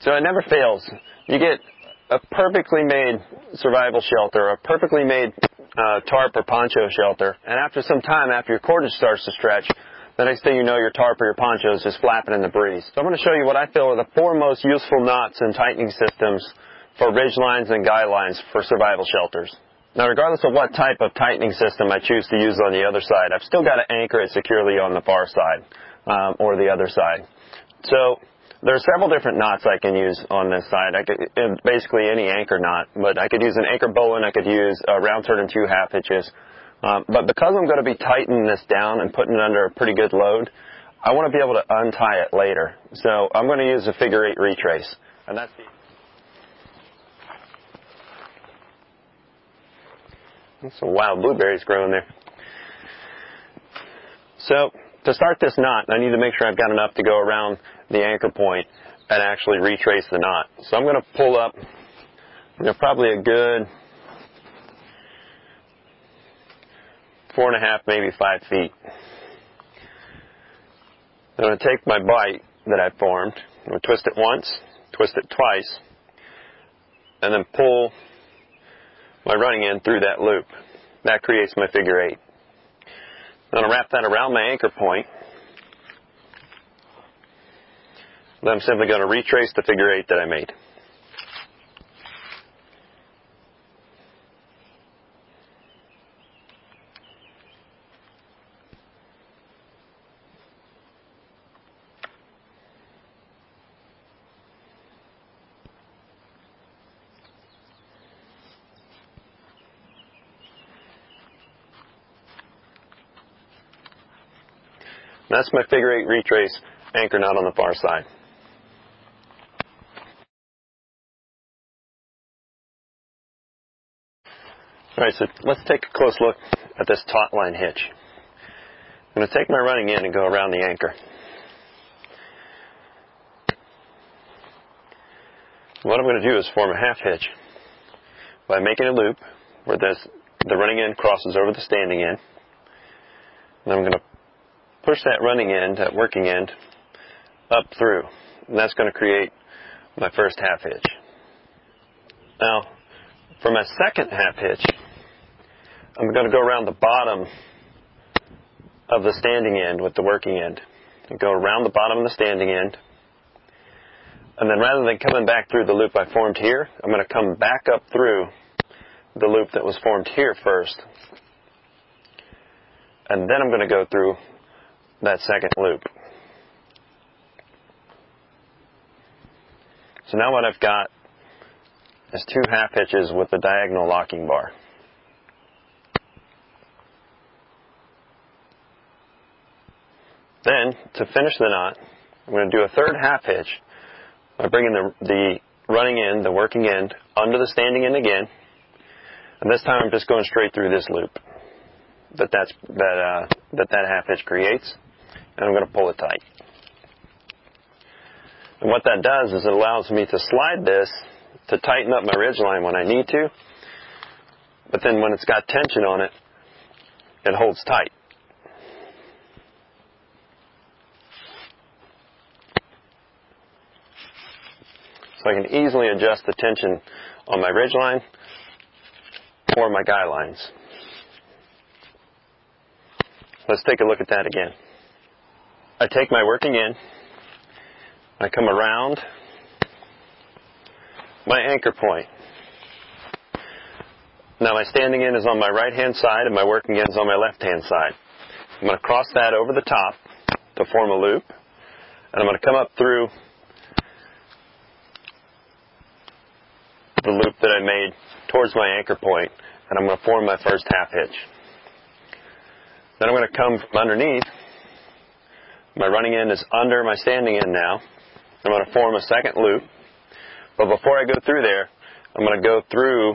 So it never fails. You get a perfectly made survival shelter, a perfectly made uh, tarp or poncho shelter, and after some time, after your cordage starts to stretch, the next thing you know, your tarp or your poncho is just flapping in the breeze. So I'm going to show you what I feel are the four most useful knots and tightening systems for ridge lines and guy lines for survival shelters. Now, regardless of what type of tightening system I choose to use on the other side, I've still got to anchor it securely on the far side um, or the other side. There are several different knots I can use on this side. I could basically any anchor knot, but I could use an anchor bowen. I could use a round turn and two half hitches. Um, but because I'm going to be tightening this down and putting it under a pretty good load, I want to be able to untie it later. So I'm going to use a figure eight retrace, and that's the some wild blueberries growing there. So to start this knot, I need to make sure I've got enough to go around the anchor point and actually retrace the knot. So I'm going to pull up, you know, probably a good four and a half, maybe five feet. I'm going to take my bite that I formed, I'm going to twist it once, twist it twice, and then pull my running end through that loop. That creates my figure eight. I'm going to wrap that around my anchor point. Then I'm simply going to retrace the figure eight that I made. That's my figure eight retrace anchor knot on the far side. Alright, so let's take a close look at this taut line hitch. I'm going to take my running end and go around the anchor. What I'm going to do is form a half hitch by making a loop where this, the running end crosses over the standing end. And I'm going to push that running end, that working end, up through. And that's going to create my first half hitch. Now, for my second half hitch, I'm going to go around the bottom of the standing end with the working end. And go around the bottom of the standing end. And then rather than coming back through the loop I formed here, I'm going to come back up through the loop that was formed here first. And then I'm going to go through that second loop. So now what I've got is two half hitches with the diagonal locking bar. Then, to finish the knot, I'm going to do a third half hitch by bringing the, the running end, the working end, under the standing end again. And this time I'm just going straight through this loop that that's, that, uh, that that half hitch creates and I'm going to pull it tight. And what that does is it allows me to slide this to tighten up my ridge line when I need to, but then when it's got tension on it, it holds tight. So I can easily adjust the tension on my ridge line or my guy lines. Let's take a look at that again. I take my working end, I come around my anchor point. Now my standing end is on my right hand side and my working end is on my left hand side. I'm going to cross that over the top to form a loop and I'm going to come up through the loop that I made towards my anchor point and I'm going to form my first half hitch. Then I'm going to come underneath my running end is under my standing end now. I'm going to form a second loop. But before I go through there, I'm going to go through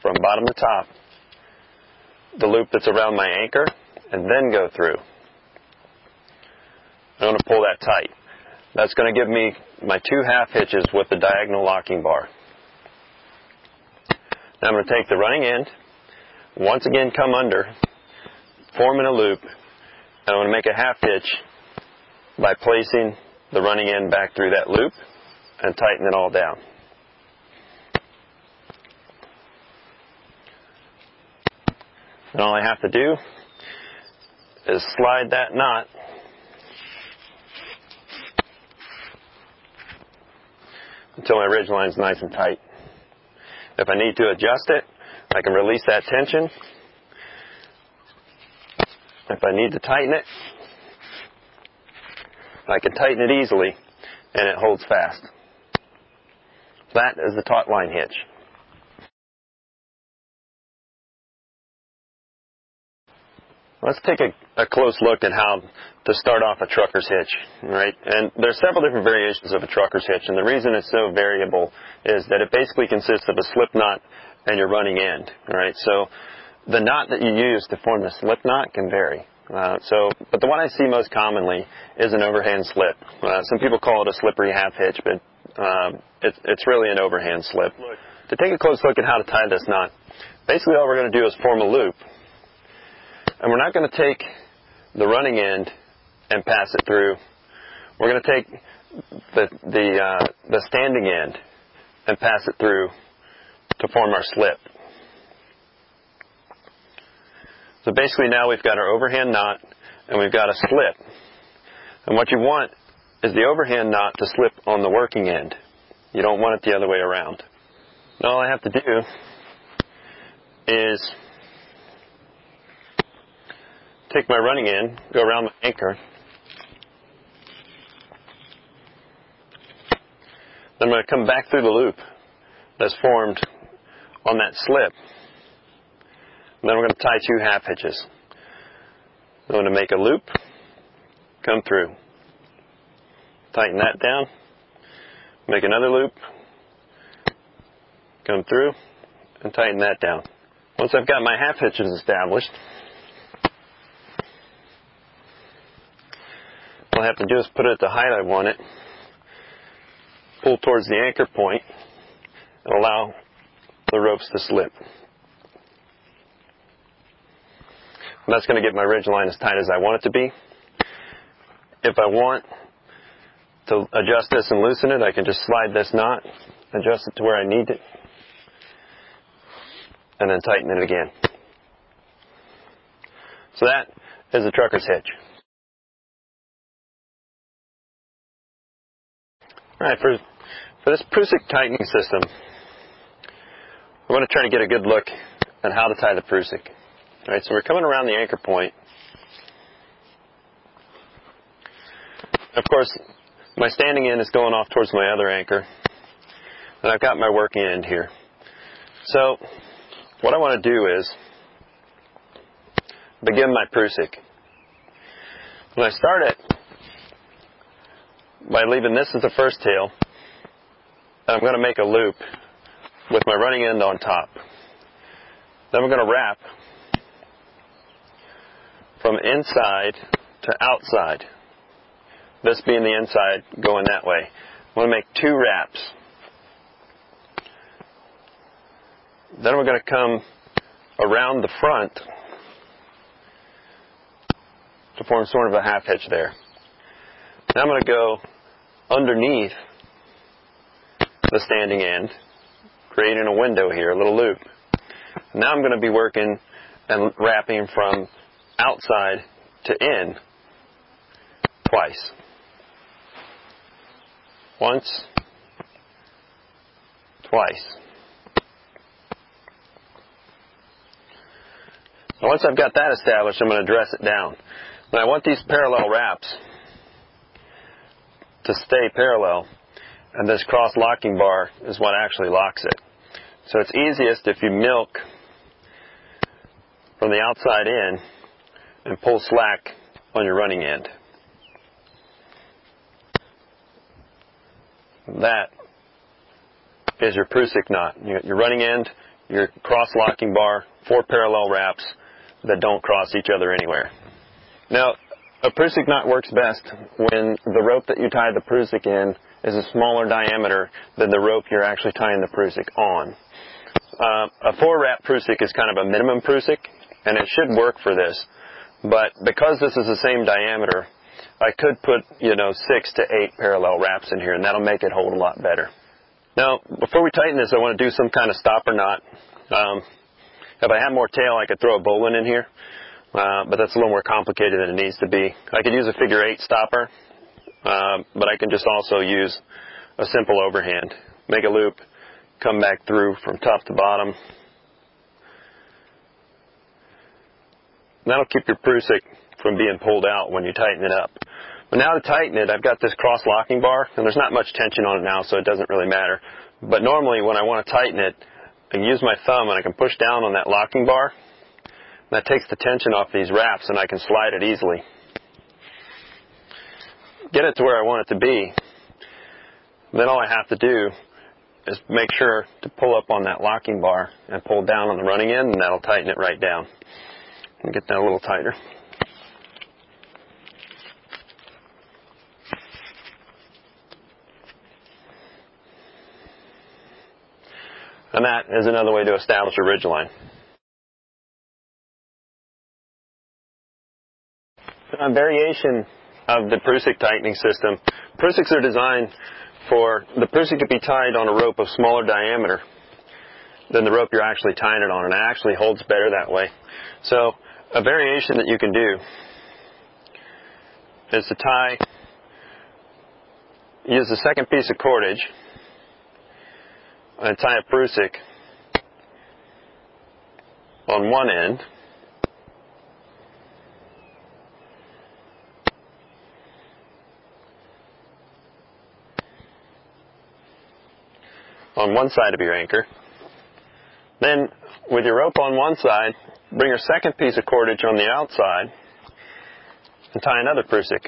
from bottom to top the loop that's around my anchor and then go through. I'm going to pull that tight. That's going to give me my two half hitches with the diagonal locking bar. Now I'm going to take the running end, once again come under, forming a loop, and I'm going to make a half hitch by placing the running end back through that loop and tighten it all down. And all I have to do is slide that knot until my ridge line is nice and tight. If I need to adjust it, I can release that tension. If I need to tighten it, I can tighten it easily and it holds fast. That is the taut line hitch. Let's take a, a, close look at how to start off a trucker's hitch, right? And there's several different variations of a trucker's hitch, and the reason it's so variable is that it basically consists of a slip knot and your running end, right? So the knot that you use to form the slip knot can vary. Uh, so, but the one I see most commonly is an overhand slip. Uh, some people call it a slippery half hitch, but um, it's, really an overhand slip. To take a close look at how to tie this knot, basically all we're going to do is form a loop and we're not going to take the running end and pass it through. We're going to take the, the, uh, the standing end and pass it through to form our slip. So basically now we've got our overhand knot and we've got a slip. And what you want is the overhand knot to slip on the working end. You don't want it the other way around. Now all I have to do is take my running end, go around the anchor. Then I'm going to come back through the loop that's formed on that slip. Then we're going to tie two half hitches. I'm going to make a loop, come through. Tighten that down. Make another loop, come through, and tighten that down. Once I've got my half hitches established, all I have to do is put it at the height I want it, pull towards the anchor point, and allow the ropes to slip. And that's going to get my ridge line as tight as I want it to be. If I want to adjust this and loosen it, I can just slide this knot, adjust it to where I need it, and then tighten it again. So that is a trucker's hitch. Alright, for, for this Prusik tightening system, we want to try to get a good look at how to tie the Prusik. Alright, so we're coming around the anchor point. Of course, my standing end is going off towards my other anchor. And I've got my working end here. So, what I want to do is begin my Prusik. When I start it, by leaving this as the first tail, and I'm going to make a loop with my running end on top. Then we're going to wrap from inside to outside. This being the inside going that way. I'm going to make two wraps. Then we're going to come around the front to form sort of a half hitch there. Now I'm going to go underneath the standing end, creating a window here, a little loop. Now I'm going to be working and wrapping from outside to in twice. Once, twice. Once I've got that established, I'm going to dress it down. Now I want these parallel wraps to stay parallel, and this cross locking bar is what actually locks it. So it's easiest if you milk from the outside in and pull slack on your running end. That is your Prusik knot. Your running end, your cross locking bar, four parallel wraps that don't cross each other anywhere. Now, a Prusik knot works best when the rope that you tie the Prusik in is a smaller diameter than the rope you're actually tying the Prusik on. Uh, a four wrap Prusik is kind of a minimum Prusik, and it should work for this. But because this is the same diameter, I could put, you know, six to eight parallel wraps in here and that'll make it hold a lot better. Now, before we tighten this, I want to do some kind of stopper knot. Um, if I had more tail, I could throw a bowline in here, uh, but that's a little more complicated than it needs to be. I could use a figure eight stopper, uh, but I can just also use a simple overhand. Make a loop, come back through from top to bottom. That'll keep your Prusik from being pulled out when you tighten it up. But now to tighten it, I've got this cross locking bar, and there's not much tension on it now, so it doesn't really matter. But normally when I want to tighten it, I can use my thumb and I can push down on that locking bar. That takes the tension off these wraps and I can slide it easily. Get it to where I want it to be. Then all I have to do is make sure to pull up on that locking bar and pull down on the running end and that'll tighten it right down. And get that a little tighter. And that is another way to establish a ridge line. A variation of the Prusik tightening system. Prusiks are designed for the Prusik to be tied on a rope of smaller diameter than the rope you're actually tying it on, and it actually holds better that way. So a variation that you can do is to tie, use the second piece of cordage and tie a Prusik on one end. on one side of your anchor. Then, with your rope on one side, bring your second piece of cordage on the outside and tie another Prusik.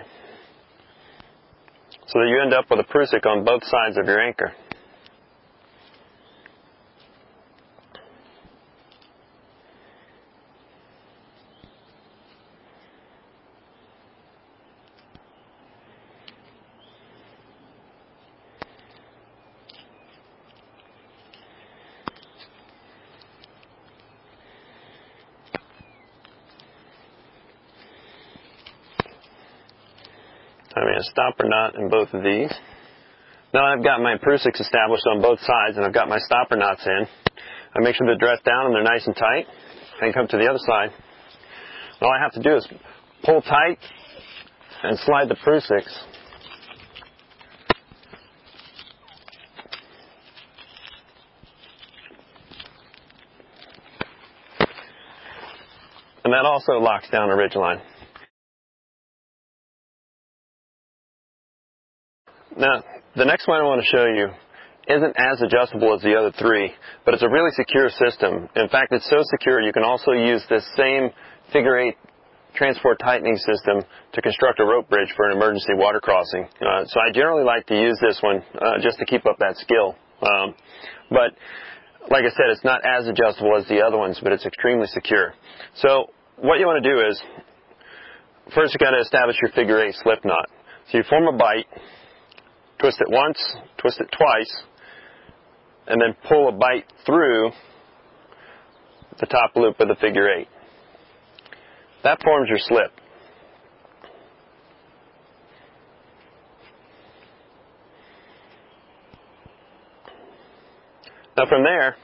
So that you end up with a Prusik on both sides of your anchor. I mean a stopper knot in both of these. Now I've got my Prusiks established on both sides and I've got my stopper knots in. I make sure they're dressed down and they're nice and tight. Then come to the other side. All I have to do is pull tight and slide the Prusiks And that also locks down a ridge line. Now, the next one I want to show you isn't as adjustable as the other three, but it's a really secure system. In fact, it's so secure you can also use this same figure eight transport tightening system to construct a rope bridge for an emergency water crossing. Uh, so I generally like to use this one uh, just to keep up that skill. Um, but like I said, it's not as adjustable as the other ones, but it's extremely secure. So what you want to do is, first you've got to establish your figure eight slip knot. So you form a bight, twist it once, twist it twice, and then pull a bite through the top loop of the figure eight. That forms your slip. Now from there,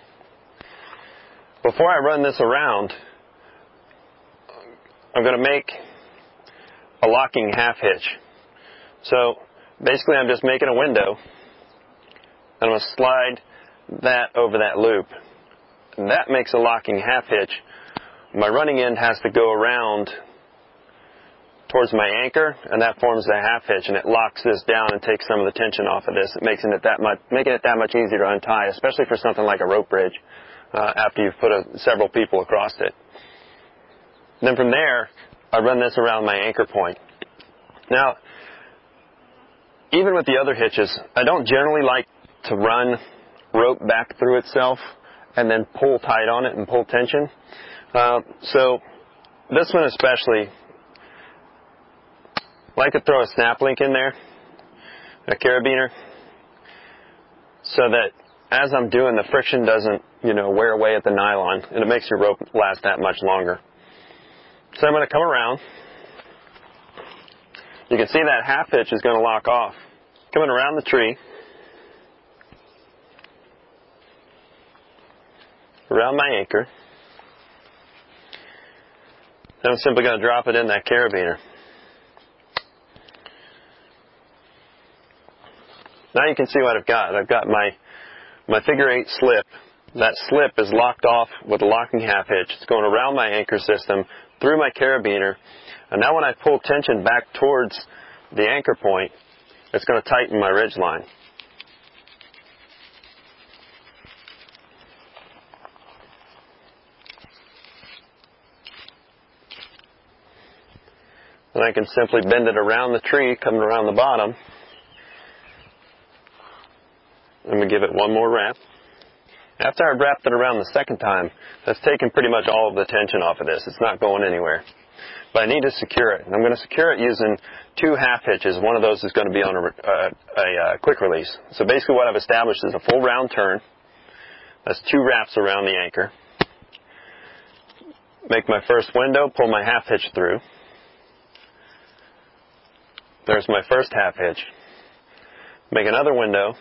before I run this around, I'm going to make a locking half hitch. So basically I'm just making a window and I'm going to slide that over that loop. And that makes a locking half hitch. My running end has to go around towards my anchor and that forms the half hitch and it locks this down and takes some of the tension off of this. It makes it that much, making it that much easier to untie, especially for something like a rope bridge uh, after you've put a, several people across it. Then from there, I run this around my anchor point. Now, even with the other hitches, I don't generally like to run rope back through itself and then pull tight on it and pull tension. Uh, so this one especially, I like to throw a snap link in there, a carabiner, so that as I'm doing, the friction doesn't, you know, wear away at the nylon, and it makes your rope last that much longer. So I'm going to come around, you can see that half hitch is going to lock off. Coming around the tree, around my anchor. Then I'm simply going to drop it in that carabiner. Now you can see what I've got. I've got my, my figure eight slip. That slip is locked off with a locking half hitch. It's going around my anchor system, through my carabiner, now when I pull tension back towards the anchor point, it's going to tighten my ridge line. And I can simply bend it around the tree, coming around the bottom. And we give it one more wrap. After I've wrapped it around the second time, that's taken pretty much all of the tension off of this. It's not going anywhere. But I need to secure it. And I'm going to secure it using two half hitches. One of those is going to be on a, uh, a, a, a quick release. So basically what I've established is a full round turn. That's two wraps around the anchor. Make my first window, pull my half hitch through. There's my first half hitch. Make another window,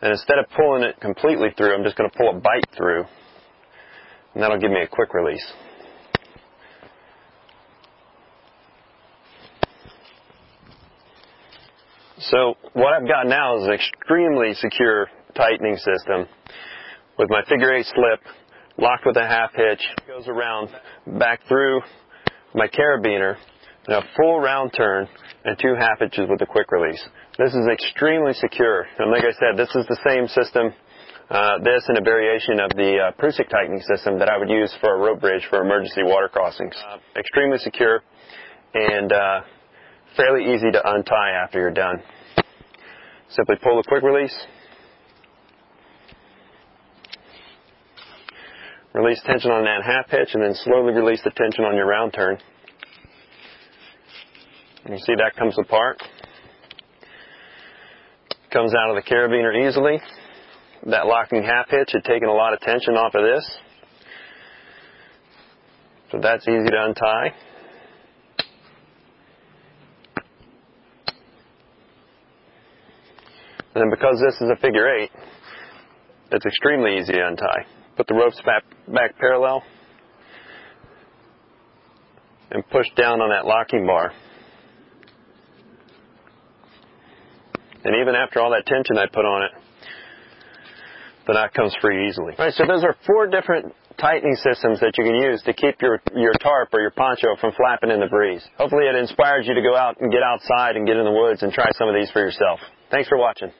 and instead of pulling it completely through, I'm just going to pull a bite through, and that'll give me a quick release. What I've got now is an extremely secure tightening system with my figure eight slip locked with a half hitch, goes around back through my carabiner, and a full round turn and two half hitches with a quick release. This is extremely secure. And like I said, this is the same system, uh, this and a variation of the uh, Prusik tightening system that I would use for a rope bridge for emergency water crossings. Uh, extremely secure and uh, fairly easy to untie after you're done. Simply pull the quick release, release tension on that half hitch, and then slowly release the tension on your round turn. You see that comes apart. Comes out of the carabiner easily. That locking half hitch had taken a lot of tension off of this. So that's easy to untie. And then because this is a figure eight, it's extremely easy to untie. Put the ropes back, back parallel and push down on that locking bar. And even after all that tension I put on it, the knot comes free easily. All right, so those are four different tightening systems that you can use to keep your, your tarp or your poncho from flapping in the breeze. Hopefully it inspires you to go out and get outside and get in the woods and try some of these for yourself. Thanks for watching.